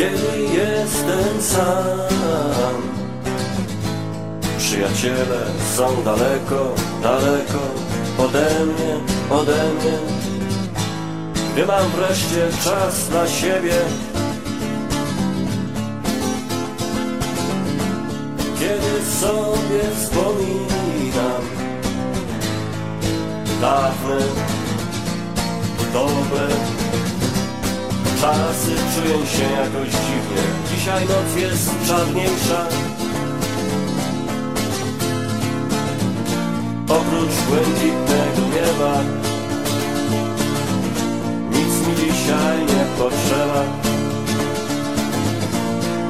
jestem sam. Przyjaciele są daleko, daleko ode mnie, ode mnie. Gdy mam wreszcie czas dla siebie, kiedy sobie wspominam dawne, dobre czasy, czuję się jakoś dziwnie. Dzisiaj noc jest czarniejsza. Oprócz błękitnego nieba Nic mi dzisiaj nie potrzeba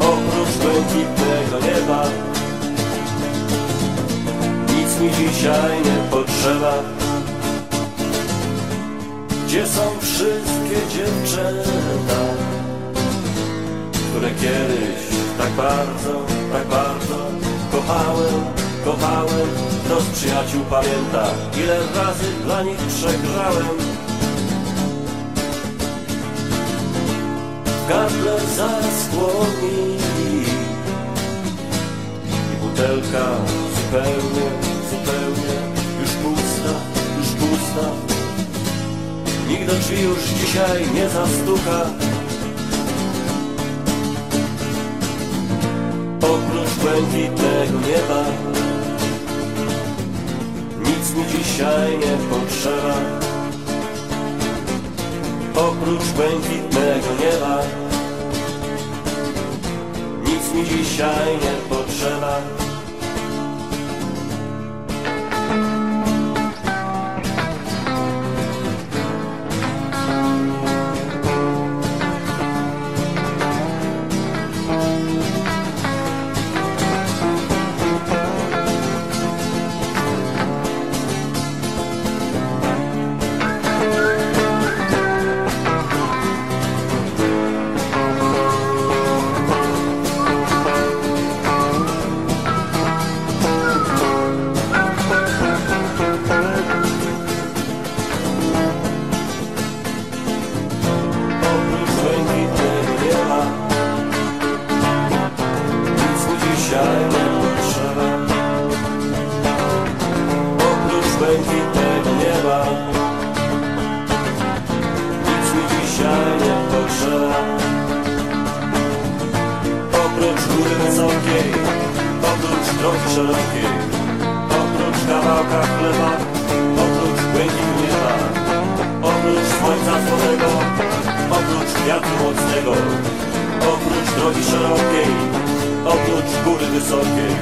Oprócz błękitnego nieba Nic mi dzisiaj nie potrzeba Gdzie są wszystkie dziewczęta? Które kiedyś tak bardzo, tak bardzo kochałem, kochałem. Kto z przyjaciół pamięta, ile razy dla nich przegrałem gardle zaschło mi I butelka zupełnie, zupełnie już pusta, już pusta Nikt do drzwi już dzisiaj nie zastuka. Oprócz błękitnego nieba Nic mi dzisiaj nie potrzeba. Oprócz błękitnego nieba Nic mi dzisiaj nie potrzeba Nic mi dzisiaj nie potrzeba Oprócz góry wysokiej Oprócz drogi szerokiej Oprócz kawałka chleba Oprócz błękitu nieba Oprócz słońca słonego Oprócz wiatru mocnego Oprócz drogi szerokiej Oprócz góry wysokiej